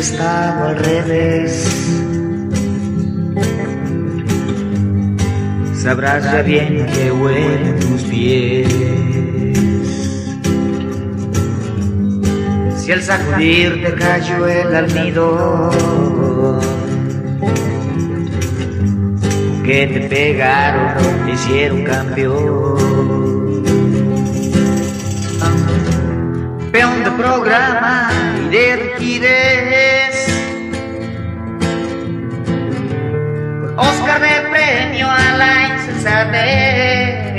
Estado al revés, sabrás ya bien que huelen tus pies. Si al sacudir te cayó el almidón, que te pegaron, te hicieron campeón. Peón de programa quieres. Oscar de premio a la insensatez.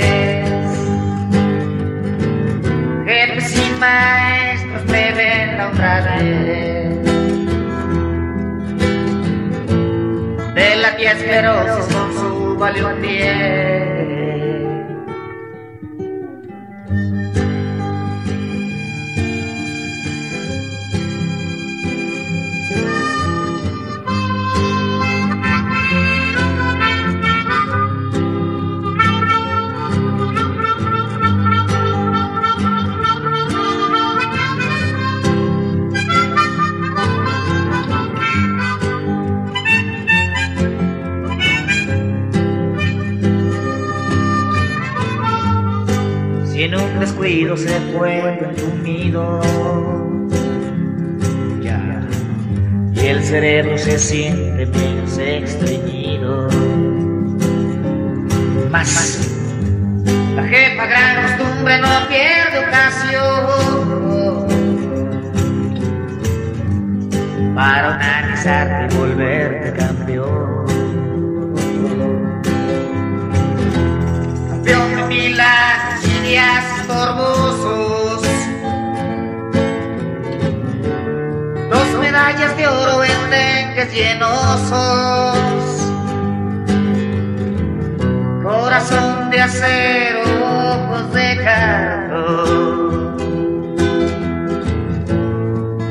Jefes y maestros me ven la otra vez. De la tía asquerosa con su valión se cuelga entumido. Ya. Y el cerebro se siente menos extrañido. Más. La jefa gran costumbre no pierde ocasión. Para analizarte y volverte campeón. Campeón de milagros y días Dos medallas de oro en dengues llenosos. Corazón de acero, ojos de carro.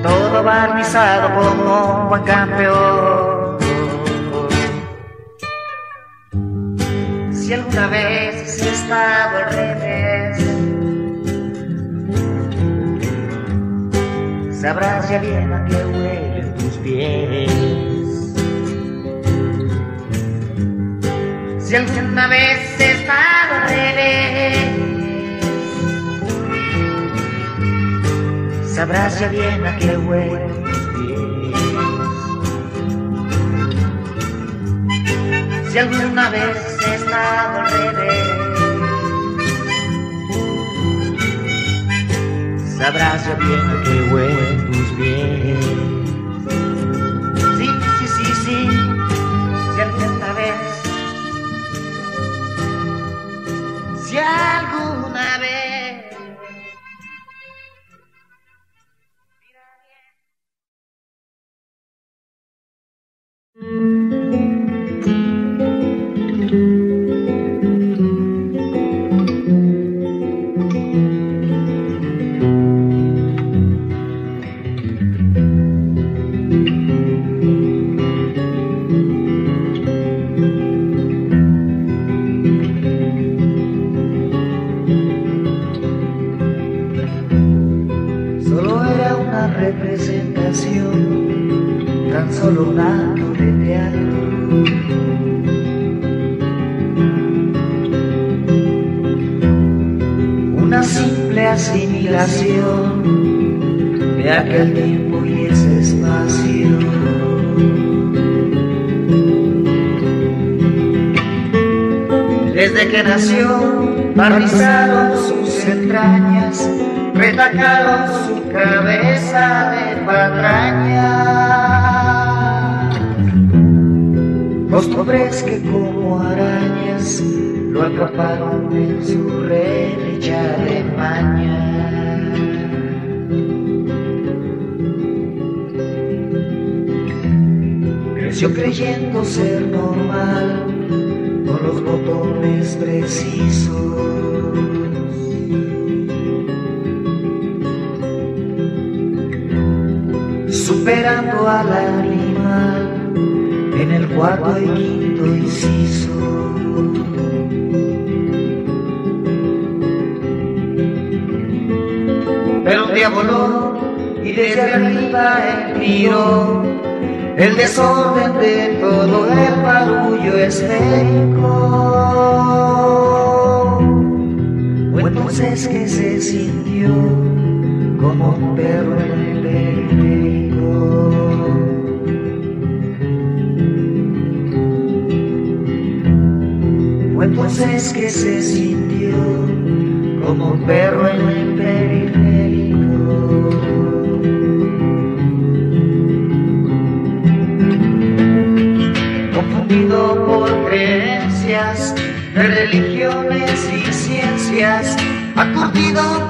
Todo barnizado como un buen campeón. Si alguna vez has estado al revés sabrás ya bien a qué huelen tus pies. Si alguna vez he estado al revés, sabrás ya bien a qué huelen tus pies. si alguna vez he estado al revés. Sabrás ya bien a qué huelen tus pies. Sí, sí, sí, sí, si alguna vez, si alguna vez. Costumbres que como arañas lo atraparon en su red hecha de maña. Creció creyendo ser normal con los botones precisos. Superando en el cuarto y quinto inciso. Pero un día voló y desde arriba él miró el desorden de todo el barullo esférico. Fue entonces que se sintió como un perro en entonces que se sintió como un perro en el periférico. confundido por creencias de religiones y ciencias, aturdido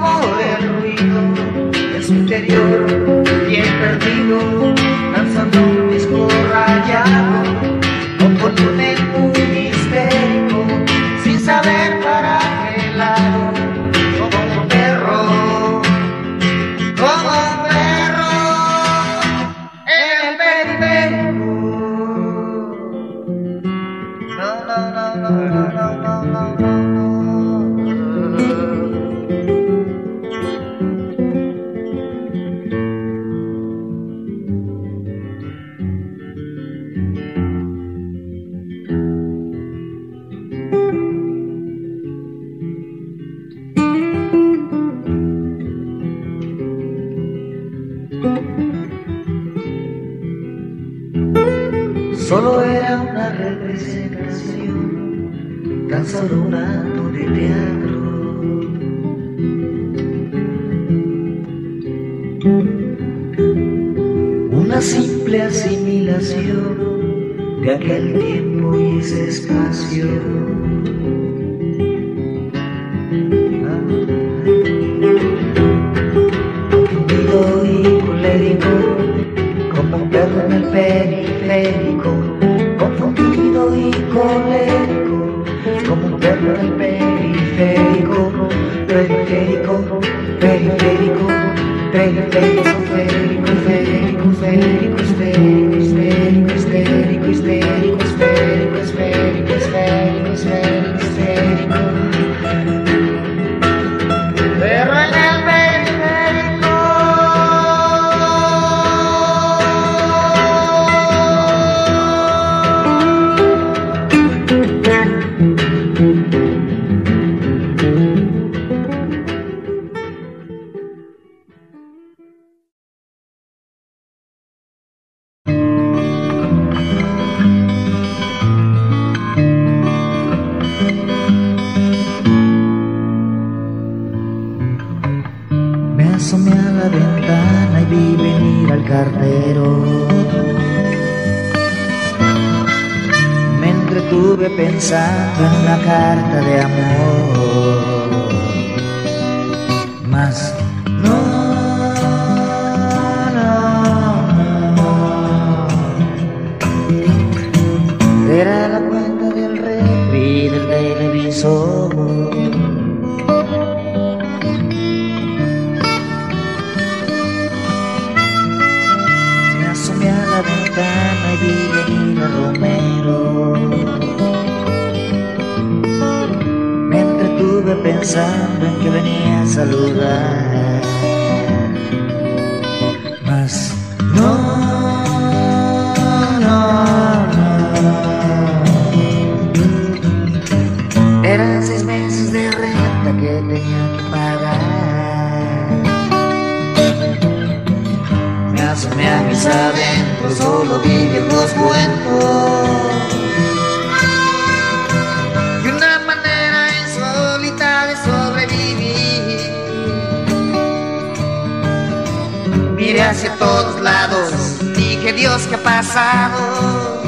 Miré hacia todos lados, dije Dios, ¿qué ha pasado?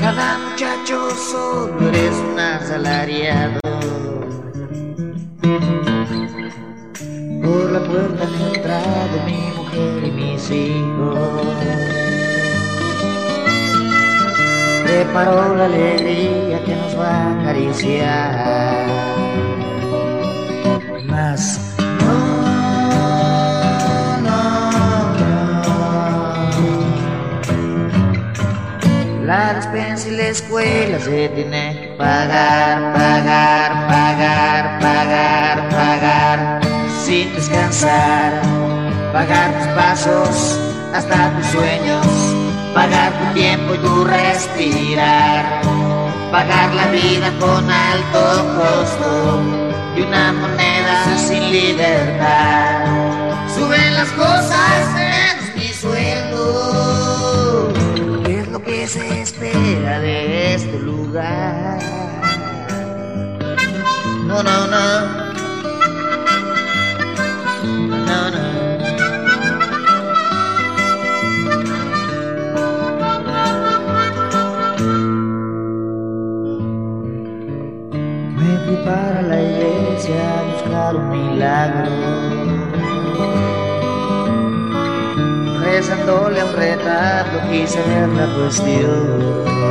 Cada muchacho solo eres un asalariado. Por la puerta han entrado mi mujer y mis hijos. Preparó la alegría que nos va a acariciar. Mas La despensa y la escuela se tienen que pagar, pagar, pagar, pagar, pagar, sin descansar. Pagar tus pasos hasta tus sueños, pagar tu tiempo y tu respirar. Pagar la vida con alto costo y una moneda sin libertad. Suben las cosas menos de este lugar? No, no, no. No, no. Me para la iglesia a buscar un milagro. Rezándole a un retrato quise ver la cuestión.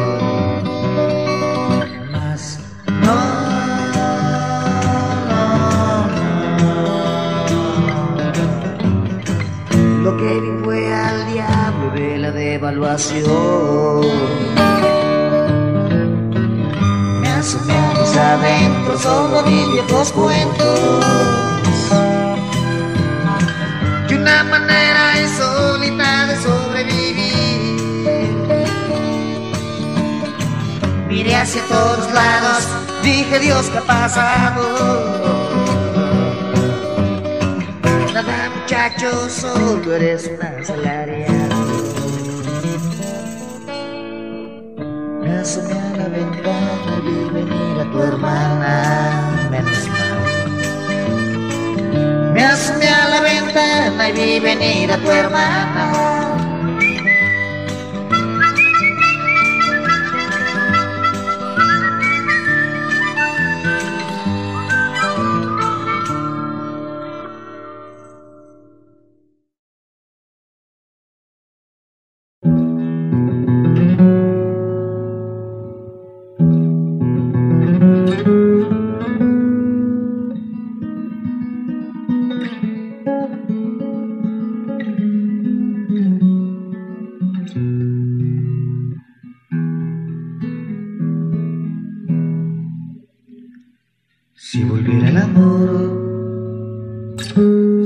Viejos cuentos. Y una manera insólita de sobrevivir. Miré hacia todos lados, dije Dios, ¿qué ha pasado? Nada muchacho, solo eres un asalariado. A la ventana y vi venir a tu hermana.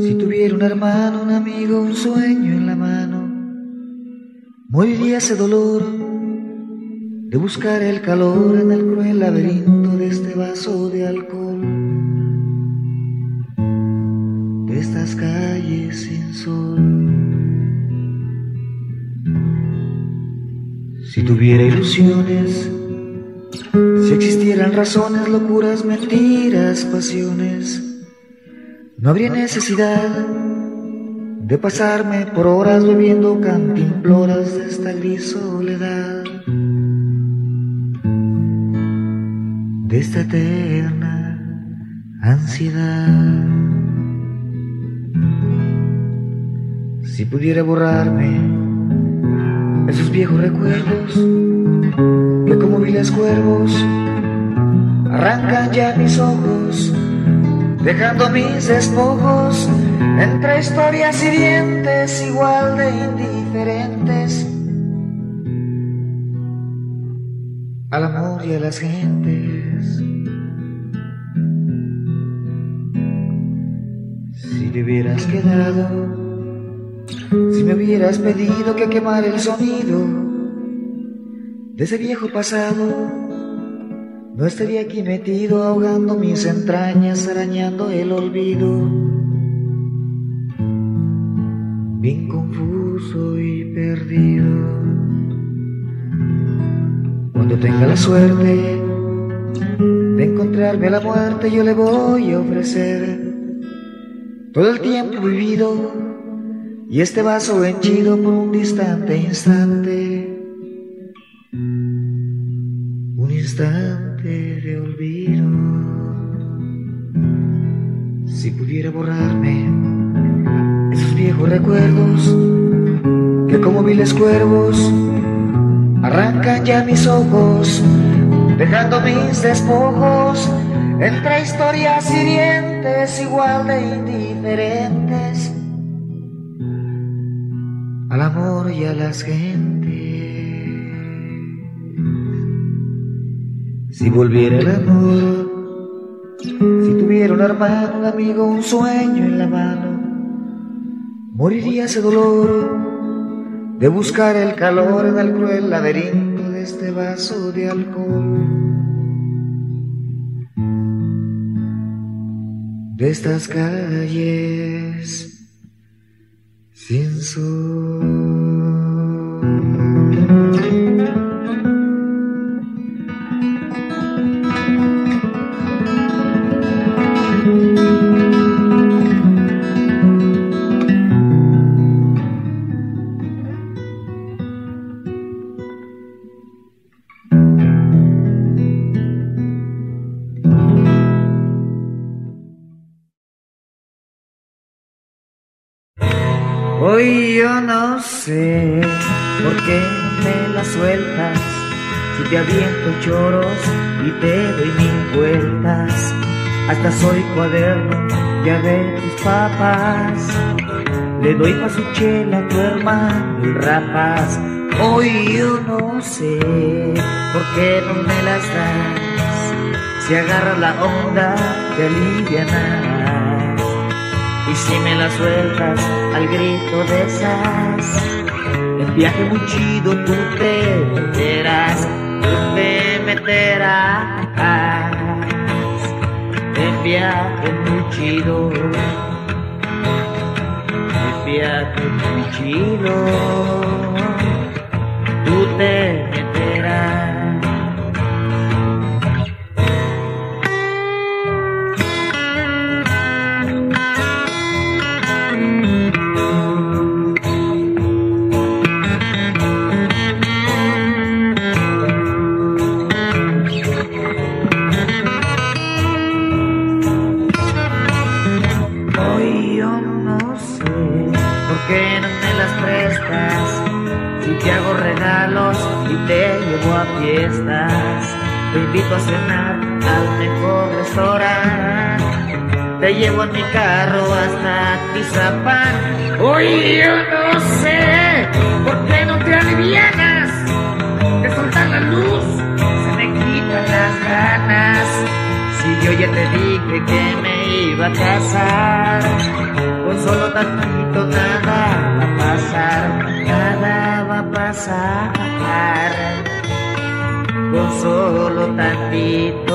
Si tuviera un hermano, un amigo, un sueño en la mano, moriría ese dolor de buscar el calor en el cruel laberinto de este vaso de alcohol, de estas calles sin sol. Si tuviera ilusiones, si existieran razones, locuras, mentiras, pasiones, no habría necesidad de pasarme por horas bebiendo cantimploras de esta gris soledad, de esta eterna ansiedad. Si pudiera borrarme esos viejos recuerdos que como viles cuervos arrancan ya mis ojos, dejando mis despojos entre historias hirientes igual de indiferentes al amor y a las gentes. Si te hubieras quedado, si me hubieras pedido que quemara el sonido de ese viejo pasado, no estaría aquí metido ahogando mis entrañas, arañando el olvido. Bien confuso y perdido. Cuando tenga la suerte de encontrarme a la muerte, yo le voy a ofrecer todo el tiempo vivido y este vaso henchido por un distante instante. Un instante Si pudiera borrarme esos viejos recuerdos que como viles cuervos arrancan ya mis ojos, dejando mis despojos entre historias hirientes igual de indiferentes al amor y a las gentes. Si volviera el amor, si tuviera un hermano, un amigo, un sueño en la mano, moriría ese dolor de buscar el calor en el cruel laberinto de este vaso de alcohol. De estas calles sin sol. Hoy yo no sé por qué me la sueltas, si te aviento choros y te doy mil vueltas, hasta soy cuaderno ya de tus papas. Le doy pa' su chela a tu hermano el rapaz. Hoy yo no sé por qué no me las das, si agarras la onda te alivianas. Y si me la sueltas al grito de esas, el viaje muy chido tú te meterás, tú te meterás. El viaje muy chido, el viaje muy chido, tú te meterás. A fiestas, te invito a cenar al mejor restaurante. Te llevo en mi carro hasta Tizapán. Hoy yo no sé por qué no te alivianas de soltar la luz. Se me quitan las ganas. Si yo ya te dije que me iba a casar, con solo tantito nada solo tantito,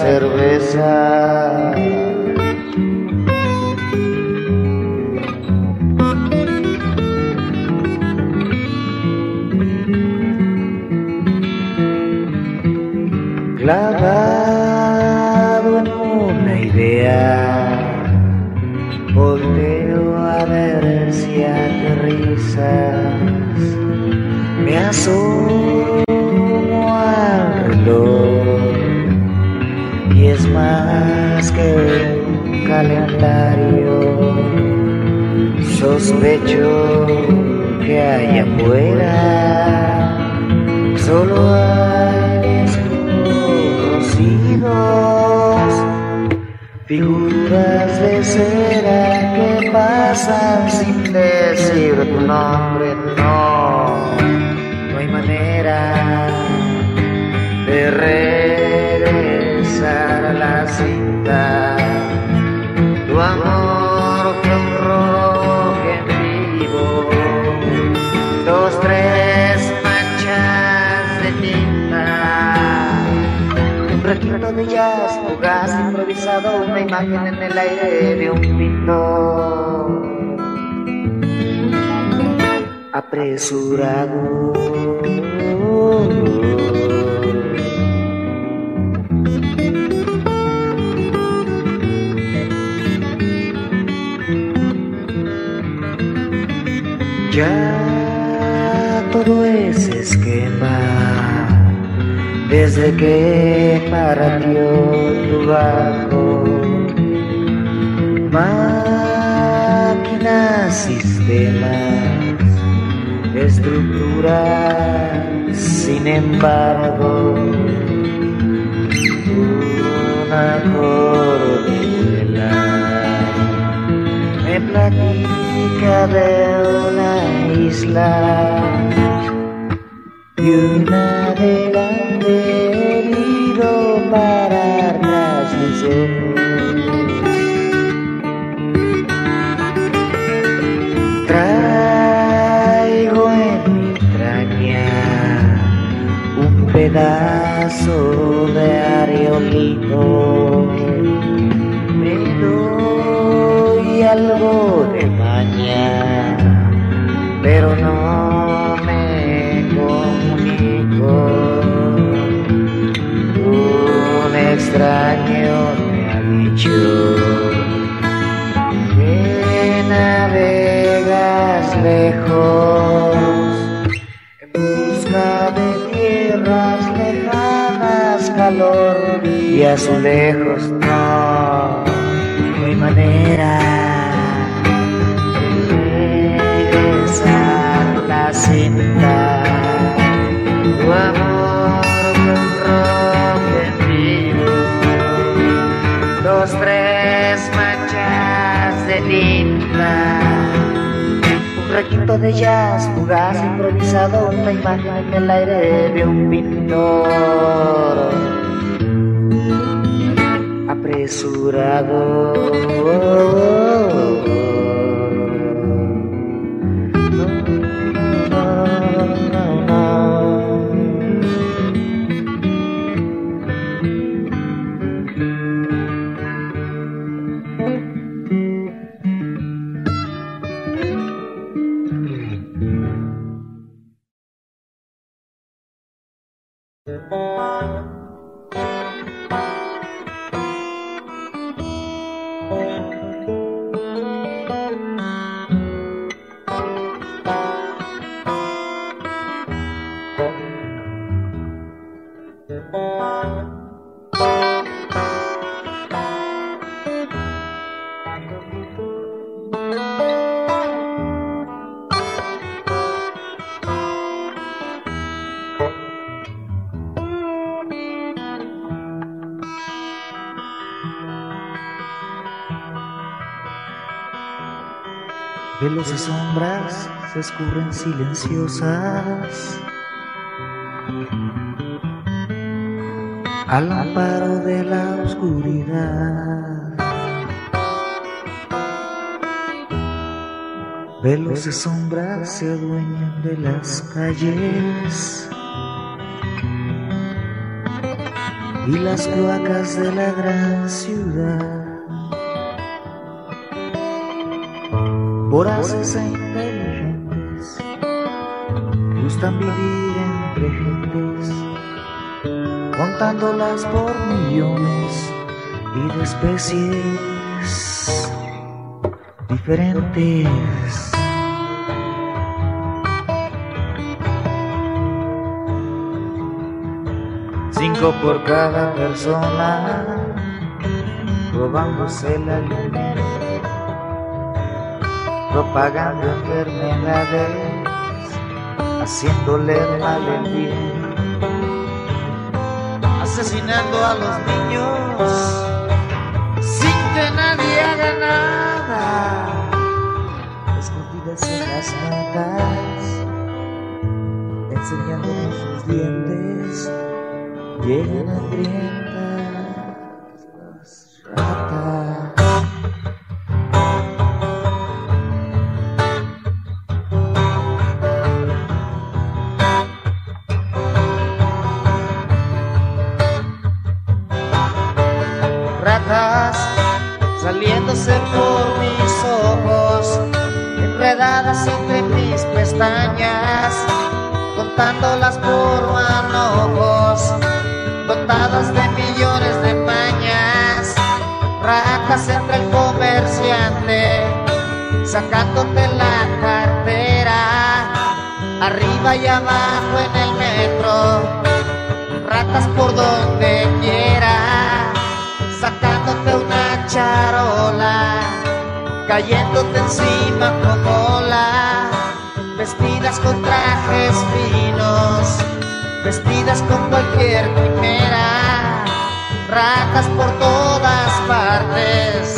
cerveza. clavado en una idea. Volteo a ver si aterrizas. Me asomo calendario. Sospecho que hay afuera solo hay desconocidos, figuras de cera que pasan sin decir tu nombre. No, no hay manera de Tu amor fue un rock en vivo, dos, tres manchas de tinta, un requinto de jazz fugaz improvisado, una imagen en el aire de un pintor. Apresurado. Ya todo es esquema desde que partió tu barco. Máquinas, sistemas, estructuras, sin embargo, una cordillera platica de una isla y un extraño me ha dicho. Que navegas lejos. En busca de tierras lejanas, calor y azulejos. No, no hay manera requinto de jazz fugaz improvisado, una imagen en el aire de un pintor apresurado. Y sombras se escurren silenciosas al amparo de la oscuridad. Velos y sombras se adueñan de las calles y las cloacas de la gran ciudad. Voraces e inteligentes, gustan vivir entre gentes, contándolas por millones y de especies diferentes. Cinco por cada persona, robándose la luna, propagando enfermedades, haciéndole mal el bien, asesinando a los niños sin que nadie haga nada, escondidas en las notas, enseñándonos sus dientes llegan hambrientas arriba y abajo en el metro, ratas por donde quiera, sacándote una charola, cayéndote encima como ola, vestidas con trajes finos vestidas con cualquier quimera, ratas por todas partes,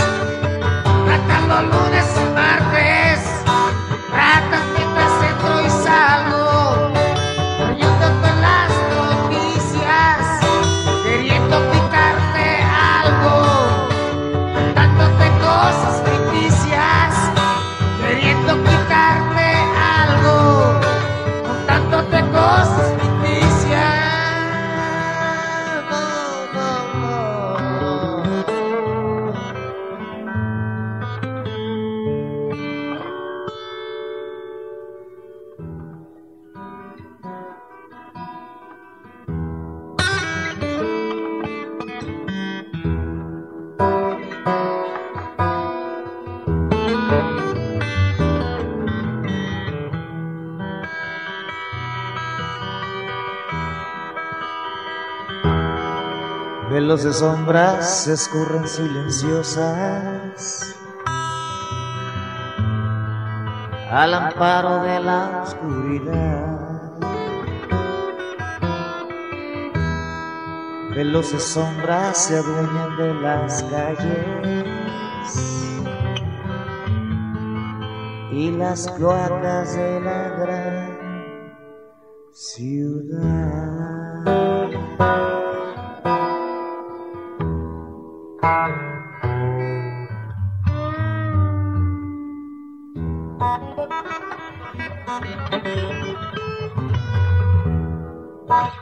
sombras se escurren silenciosas al amparo de la oscuridad. Velos de sombras se adueñan de las calles y las cloacas de la gran ciudad. Bye.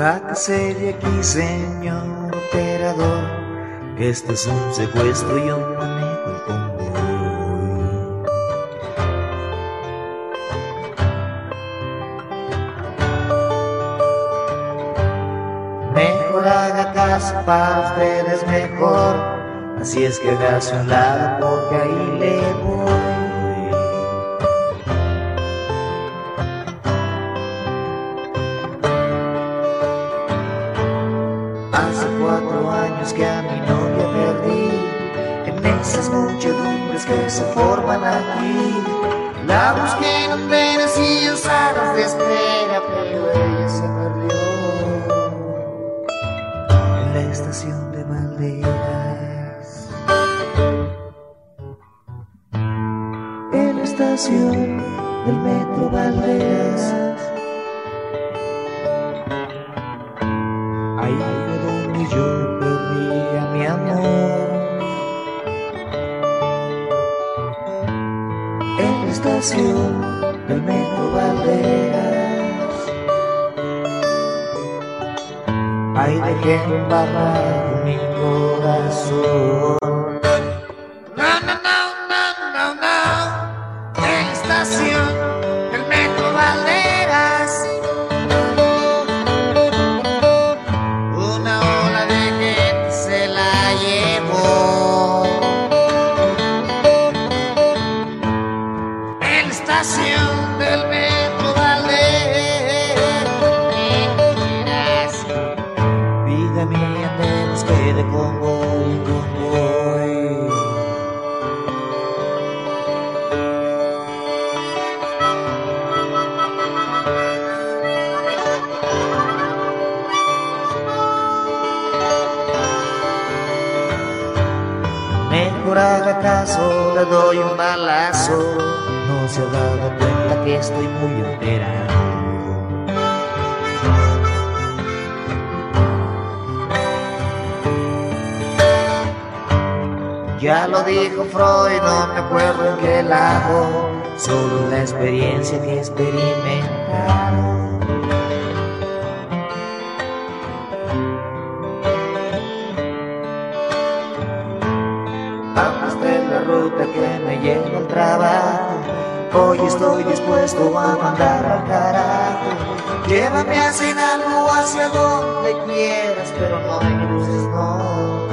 Sáquese de aquí, señor operador, que este es un secuestro y yo manejo el convoy. Mejor haga caso para ustedes mejor, así es que hágase un lado porque ahí le voy. Estación del metro Valderas. Ahí fue donde yo perdí a mi amor. En la estación del metro Valderas. Ahí dejé embarrado mi corazón. Ruta que me lleva al trabajo. Hoy estoy dispuesto a mandar al carajo. Llévame hacia algo hacia donde quieras, pero no me cruces, no.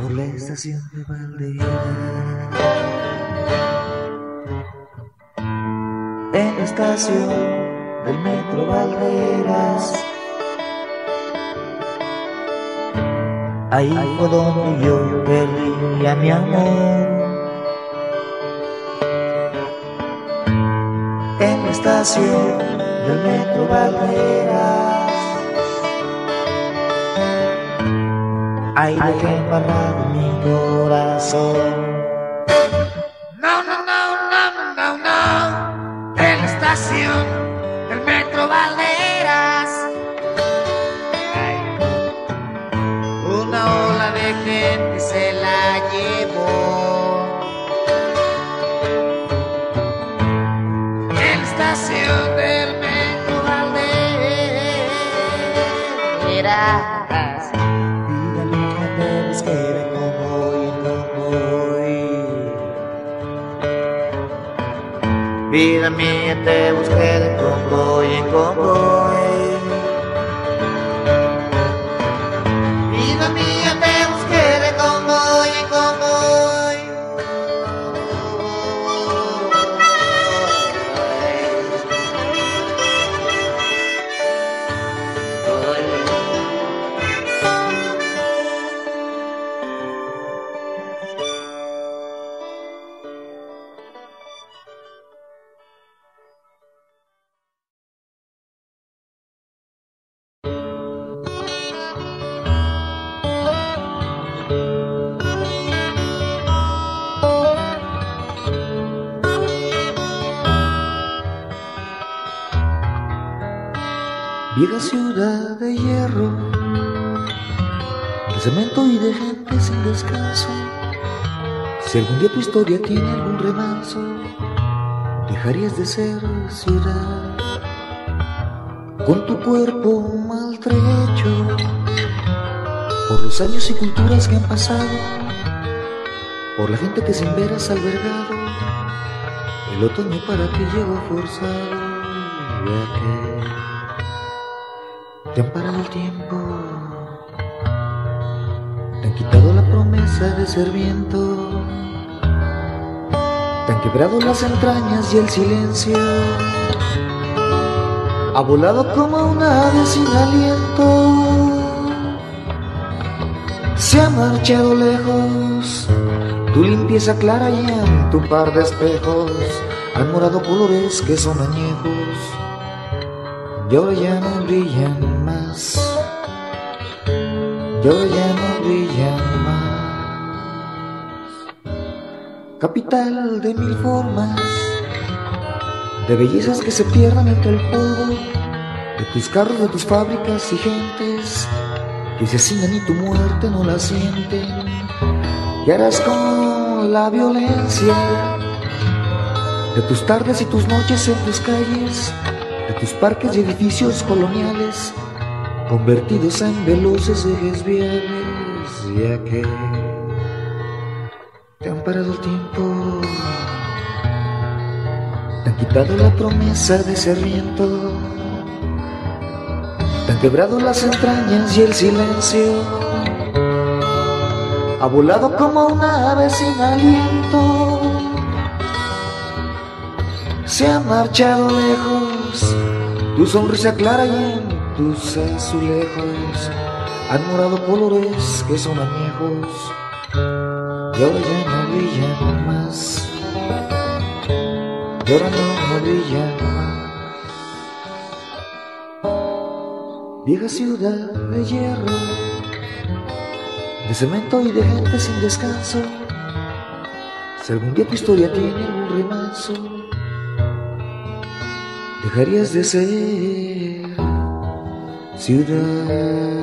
Por la estación de Valderas. En la estación del metro Valderas. Ahí fue donde yo perdí a mi amor. En la estación del metro Valderas. Ahí dejé embarrado mi corazón. Vieja ciudad de hierro, de cemento y de gente sin descanso. Si algún día tu historia tiene algún remanso, dejarías de ser ciudad. Con tu cuerpo maltrecho, por los años y culturas que han pasado, por la gente que sin ver has albergado, el otoño para ti llegó forzado. Ya que de ser viento, te han quebrado las entrañas y el silencio, ha volado como una ave sin aliento, se ha marchado lejos, tu limpieza clara y en tu par de espejos. Han morado colores que son añejos. Y ahora ya no brillan más. Y ahora ya no brillan más. Capital de mil formas, de bellezas que se pierdan entre el polvo, de tus carros, de tus fábricas y gentes que se asignan y tu muerte no la sienten. Y harás con la violencia de tus tardes y tus noches en tus calles de tus parques y edificios coloniales convertidos en veloces ejes viales, ya que el tiempo, te han quitado la promesa de ser viento, te han quebrado las entrañas y el silencio, ha volado como una ave sin aliento, se ha marchado lejos. Tu sonrisa clara y en tus azulejos. Han morado colores que son añejos y ahora ya no brillan más. Ahora no, más. Vieja ciudad de hierro, de cemento y de gente sin descanso. Si algún día tu historia tiene un remanso dejarías de ser ciudad.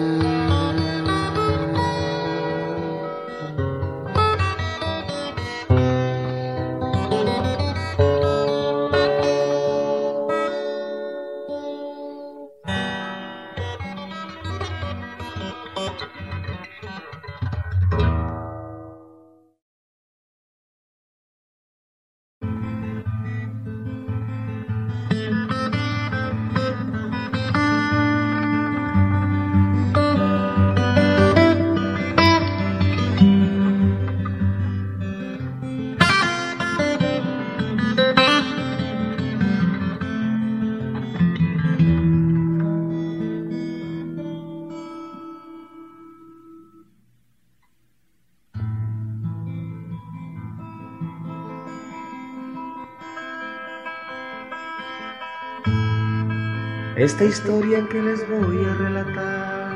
Esta historia que les voy a relatar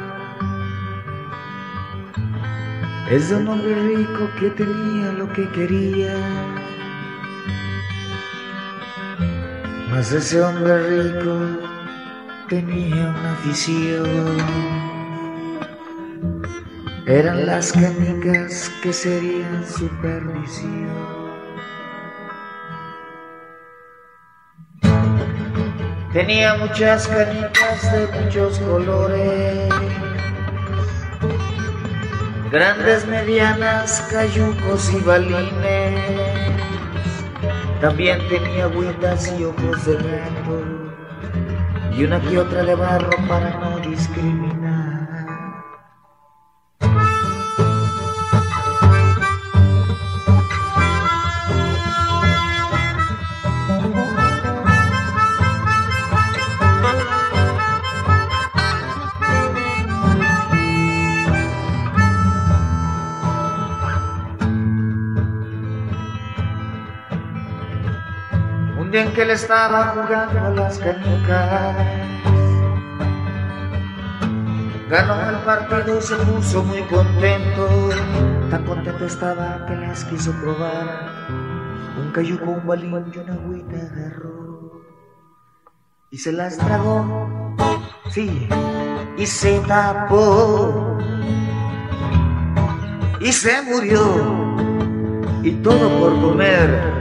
es de un hombre rico que tenía lo que quería. Mas ese hombre rico tenía una afición. Eran las canicas que serían su perdición. Tenía muchas canicas de muchos colores, grandes, medianas, cayucos y balines. También tenía agüitas y ojos de gato y una que otra de barro para no discriminar. En que le estaba jugando las canicas. Ganó el partido, se puso muy contento. Tan contento estaba que las quiso probar. Un cayuco, un balín y una agüita agarró. Y se las tragó, sí, y se tapó. Y se murió. Y todo por comer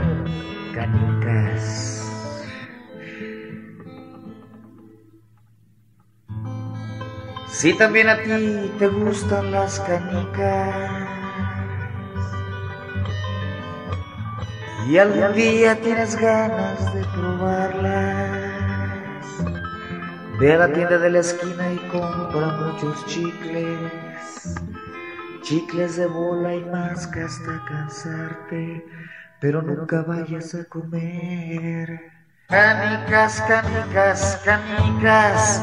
Si también a ti te gustan las canicas. Y algún día tienes ganas de probarlas, ve a la tienda de la esquina y compra muchos chicles, chicles de bola y más hasta cansarte, pero nunca vayas a comer. Canicas, canicas, canicas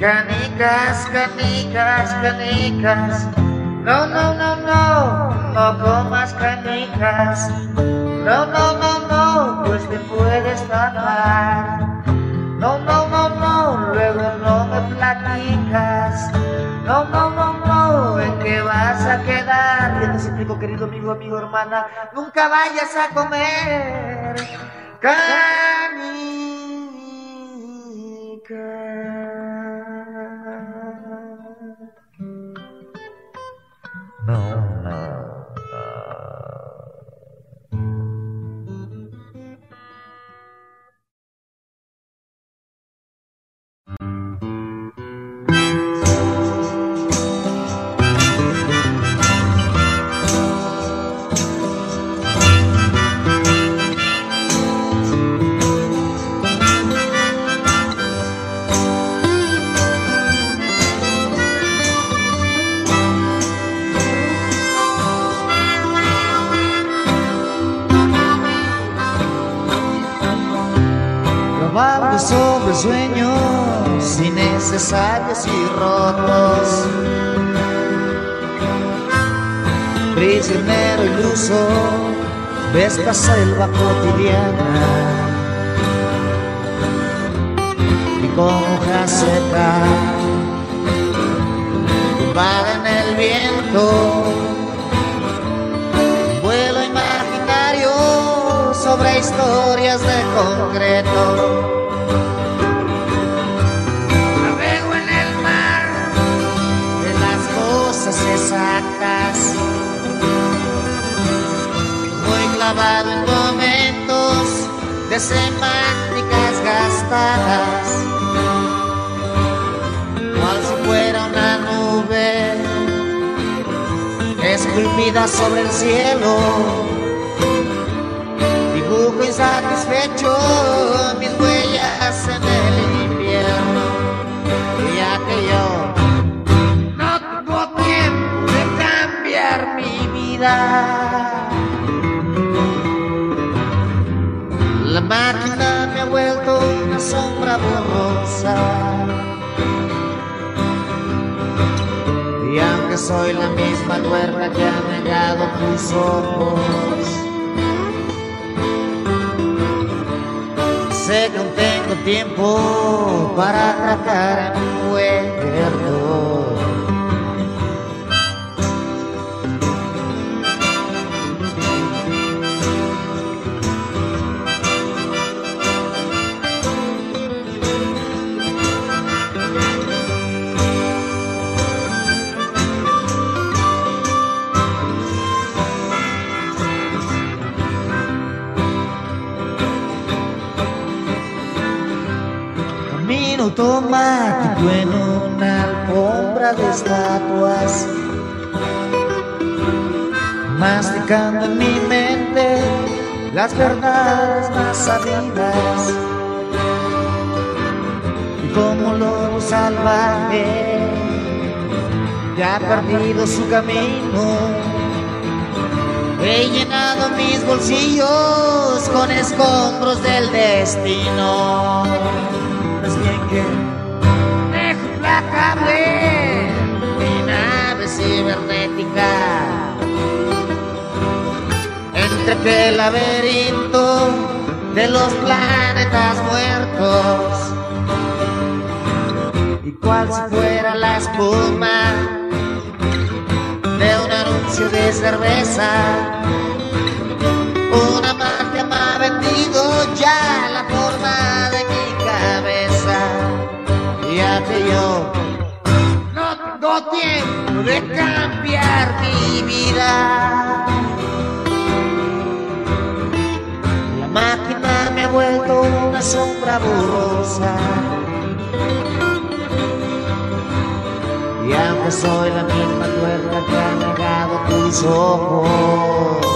Canicas, canicas, canicas. No, no, no, no. no comas canicas. No, no, no, no, pues te puedes tapar. No, no, no, no, luego no me platicas. No, no, no, no, ¿en qué vas a quedar? Yo te suplico, querido amigo, amigo, hermana, nunca vayas a comer No. Sobre sueños innecesarios y rotos. Prisionero iluso, ves la selva cotidiana y con hoja seca, tumbada en el viento. Vuelo imaginario sobre historias de concreto semánticas gastadas, cual si fuera una nube esculpida sobre el cielo. Soy la misma tuerca que ha negado tus ojos, sé que aún tengo tiempo para atracar a mi muerto. Automático en una alfombra de estatuas, masticando en mi mente las verdades más sabidas. Y como lobo salvaje, ya ha perdido su camino. He llenado mis bolsillos con escombros del destino dejo implacable mi nave cibernética. Entre el laberinto de los planetas muertos y cual si fuera la espuma de un anuncio de cerveza no tengo tiempo de cambiar mi vida. La máquina me ha vuelto una sombra borrosa. Y aunque soy la misma tuerca que ha negado tus ojos,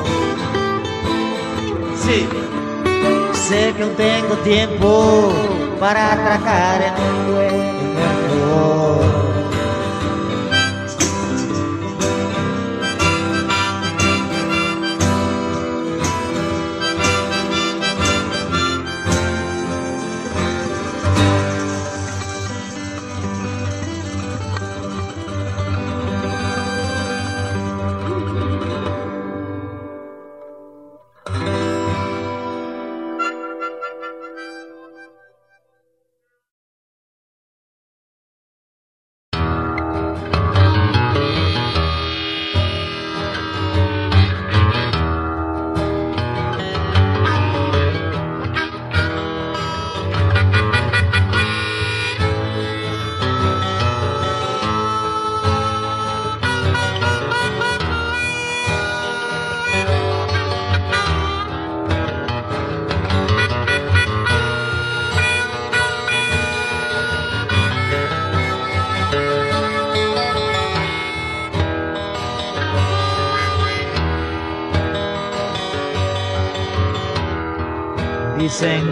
sí, sé que aún tengo tiempo para atracar en un hueco. Dicen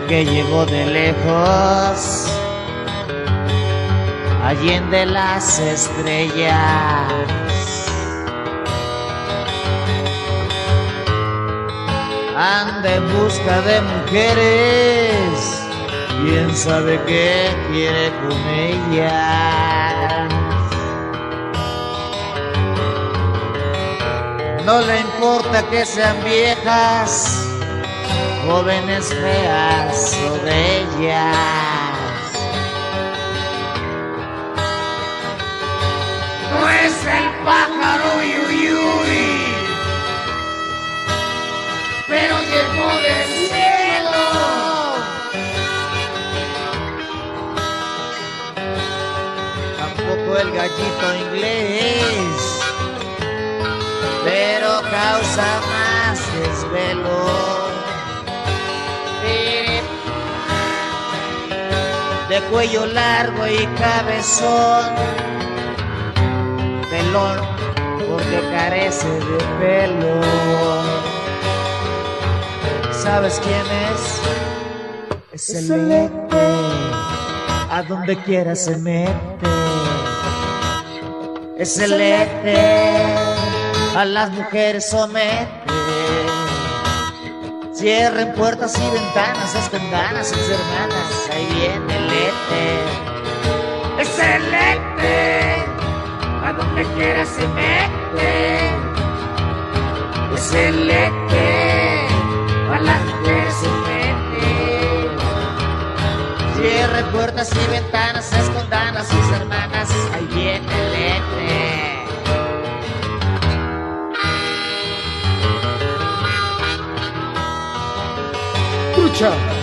que llegó de lejos, allende las estrellas. Anda en busca de mujeres, quién sabe qué quiere con ellas. No le importa que sean viejas jóvenes feas o bellas. No es el pájaro Yuyuy, pero llegó del cuello largo y cabezón, pelón porque carece de pelo. ¿Sabes quién es? Es el ete, a donde quiera se mete. Es el ete, a las mujeres somete. Cierren puertas y ventanas, escondan a sus hermanas. Ahí viene ete. A donde quiera se mete. Es el ete. A las mujeres se mete. Cierren puertas y ventanas, escondan a sus hermanas. Ahí viene el ete. Trucha.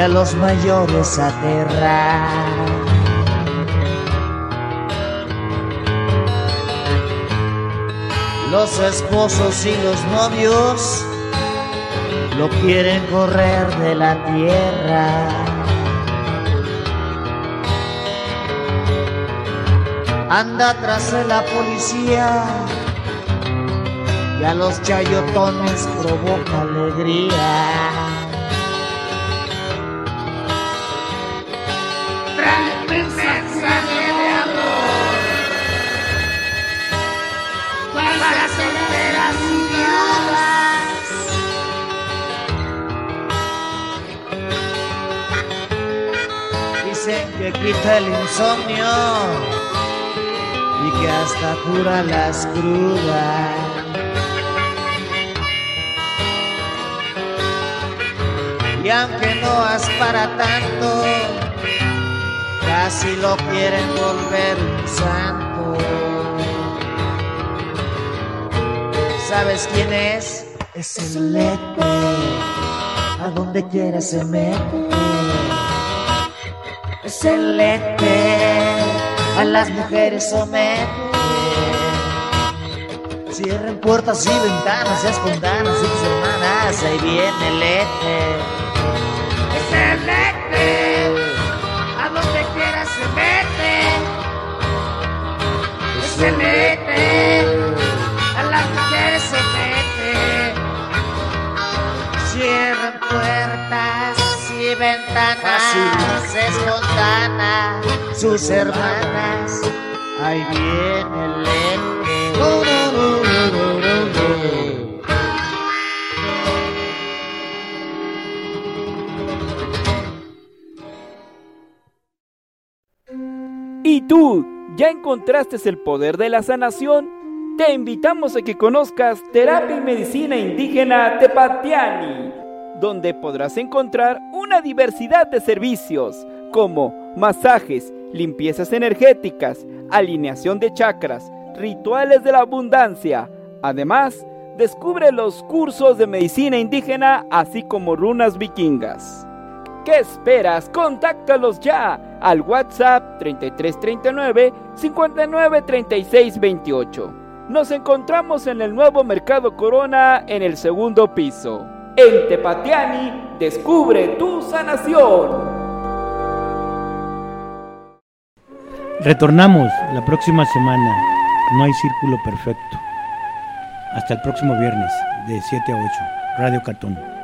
A los mayores aterrar. Los esposos y los novios lo quieren correr de la tierra. Anda tras de la policía y a los chayotones provoca alegría. El insomnio y que hasta cura las crudas. y aunque no has para tanto, casi lo quieren volver un santo. ¿Sabes quién es? Es el lete, a donde quiera se mete. Lete, a las mujeres somete. Cierren puertas y ventanas, escondan a sus hermanas, ahí viene el lete se a donde quiera se mete, se mete, y ventanas, es espontana, sus hermanas, ahí viene el lente. ¿Y tú ya encontraste el poder de la sanación? Te invitamos a que conozcas Terapia y Medicina Indígena Tepatiani, donde podrás encontrar una diversidad de servicios como masajes, limpiezas energéticas, alineación de chakras, rituales de la abundancia. Además, descubre los cursos de medicina indígena, así como runas vikingas. ¿Qué esperas? Contáctalos ya al WhatsApp 3339 593628. Nos encontramos en el nuevo Mercado Corona en el segundo piso. En Tepatiani, descubre tu sanación. Retornamos la próxima semana. No hay círculo perfecto. Hasta el próximo viernes de 7 a 8. Radio Catón.